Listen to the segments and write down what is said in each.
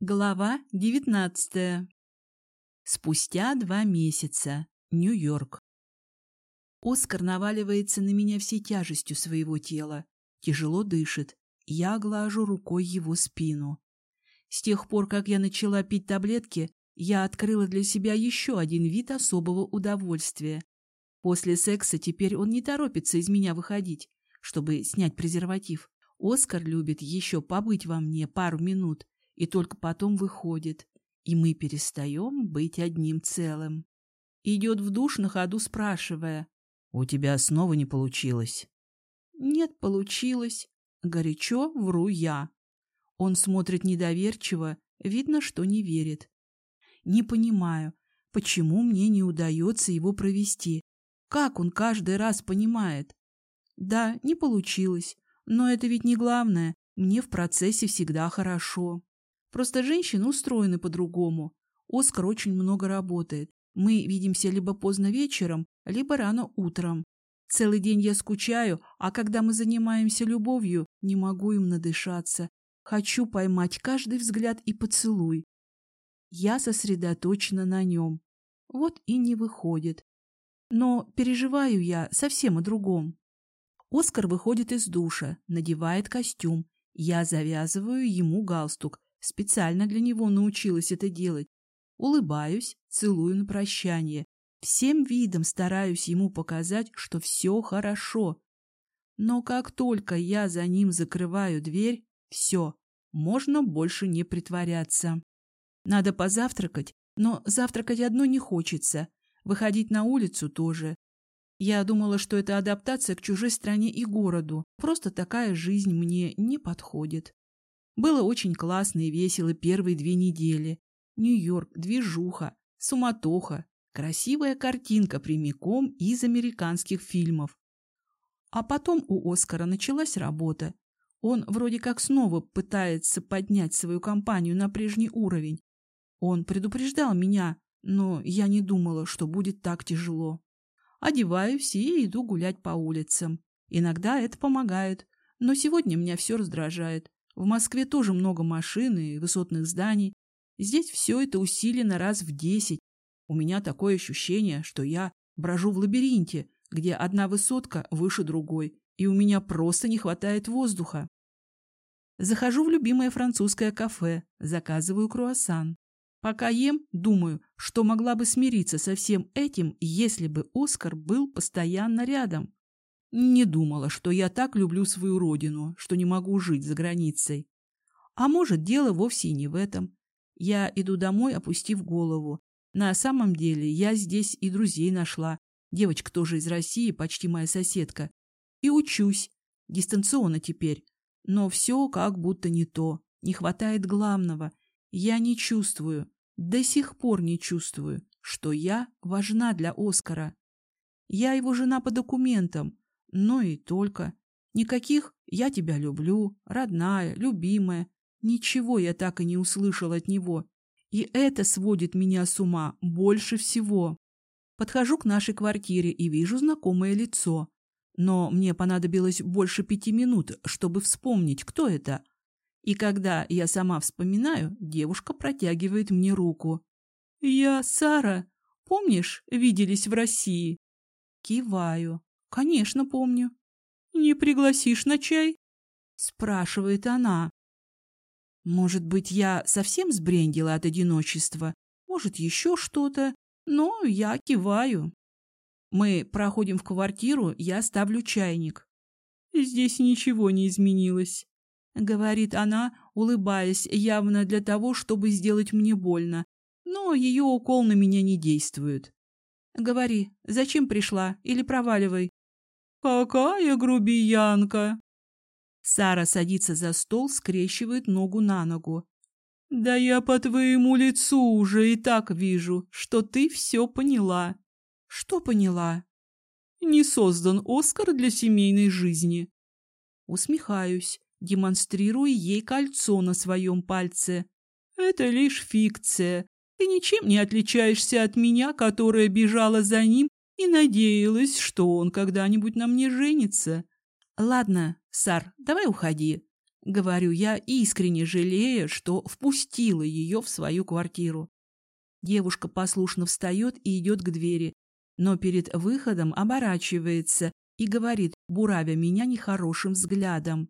Глава девятнадцатая. Спустя два месяца. Нью-Йорк. Оскар наваливается на меня всей тяжестью своего тела. Тяжело дышит. Я глажу рукой его спину. С тех пор, как я начала пить таблетки, я открыла для себя еще один вид особого удовольствия. После секса теперь он не торопится из меня выходить, чтобы снять презерватив. Оскар любит еще побыть во мне пару минут и только потом выходит, и мы перестаем быть одним целым. Идет в душ на ходу, спрашивая. — У тебя снова не получилось? — Нет, получилось. Горячо вру я. Он смотрит недоверчиво, видно, что не верит. Не понимаю, почему мне не удается его провести. Как он каждый раз понимает? Да, не получилось, но это ведь не главное. Мне в процессе всегда хорошо. Просто женщины устроены по-другому. Оскар очень много работает. Мы видимся либо поздно вечером, либо рано утром. Целый день я скучаю, а когда мы занимаемся любовью, не могу им надышаться. Хочу поймать каждый взгляд и поцелуй. Я сосредоточена на нем. Вот и не выходит. Но переживаю я совсем о другом. Оскар выходит из душа, надевает костюм. Я завязываю ему галстук, Специально для него научилась это делать. Улыбаюсь, целую на прощание. Всем видом стараюсь ему показать, что все хорошо. Но как только я за ним закрываю дверь, все, можно больше не притворяться. Надо позавтракать, но завтракать одно не хочется. Выходить на улицу тоже. Я думала, что это адаптация к чужой стране и городу. Просто такая жизнь мне не подходит. Было очень классно и весело первые две недели. Нью-Йорк, движуха, суматоха, красивая картинка прямиком из американских фильмов. А потом у Оскара началась работа. Он вроде как снова пытается поднять свою компанию на прежний уровень. Он предупреждал меня, но я не думала, что будет так тяжело. Одеваюсь и иду гулять по улицам. Иногда это помогает, но сегодня меня все раздражает. В Москве тоже много машин и высотных зданий. Здесь все это усилено раз в десять. У меня такое ощущение, что я брожу в лабиринте, где одна высотка выше другой, и у меня просто не хватает воздуха. Захожу в любимое французское кафе, заказываю круассан. Пока ем, думаю, что могла бы смириться со всем этим, если бы Оскар был постоянно рядом. Не думала, что я так люблю свою родину, что не могу жить за границей. А может, дело вовсе и не в этом. Я иду домой, опустив голову. На самом деле я здесь и друзей нашла. Девочка тоже из России, почти моя соседка. И учусь. Дистанционно теперь. Но все как будто не то. Не хватает главного. Я не чувствую, до сих пор не чувствую, что я важна для Оскара. Я его жена по документам, но и только. Никаких «я тебя люблю», «родная», «любимая». Ничего я так и не услышал от него. И это сводит меня с ума больше всего. Подхожу к нашей квартире и вижу знакомое лицо. Но мне понадобилось больше пяти минут, чтобы вспомнить, кто это. И когда я сама вспоминаю, девушка протягивает мне руку. «Я Сара. Помнишь, виделись в России?» Киваю. Конечно, помню. Не пригласишь на чай? Спрашивает она. Может быть, я совсем сбрендила от одиночества? Может, еще что-то? Но я киваю. Мы проходим в квартиру, я ставлю чайник. Здесь ничего не изменилось. Говорит она, улыбаясь, явно для того, чтобы сделать мне больно. Но ее укол на меня не действует. Говори, зачем пришла или проваливай. «Какая грубиянка!» Сара садится за стол, скрещивает ногу на ногу. «Да я по твоему лицу уже и так вижу, что ты все поняла». «Что поняла?» «Не создан Оскар для семейной жизни». Усмехаюсь, демонстрируя ей кольцо на своем пальце. «Это лишь фикция. Ты ничем не отличаешься от меня, которая бежала за ним и надеялась, что он когда-нибудь на мне женится. Ладно, Сар, давай уходи. Говорю я, искренне жалея, что впустила ее в свою квартиру. Девушка послушно встает и идет к двери, но перед выходом оборачивается и говорит, буравя меня нехорошим взглядом.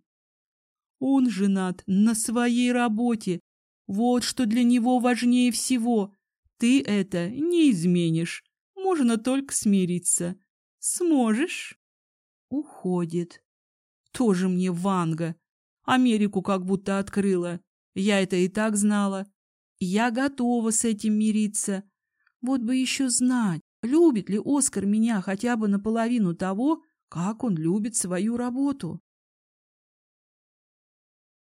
Он женат на своей работе. Вот что для него важнее всего. Ты это не изменишь. Можно только смириться. Сможешь? Уходит. Тоже мне Ванга. Америку как будто открыла. Я это и так знала. Я готова с этим мириться. Вот бы еще знать, любит ли Оскар меня хотя бы наполовину того, как он любит свою работу.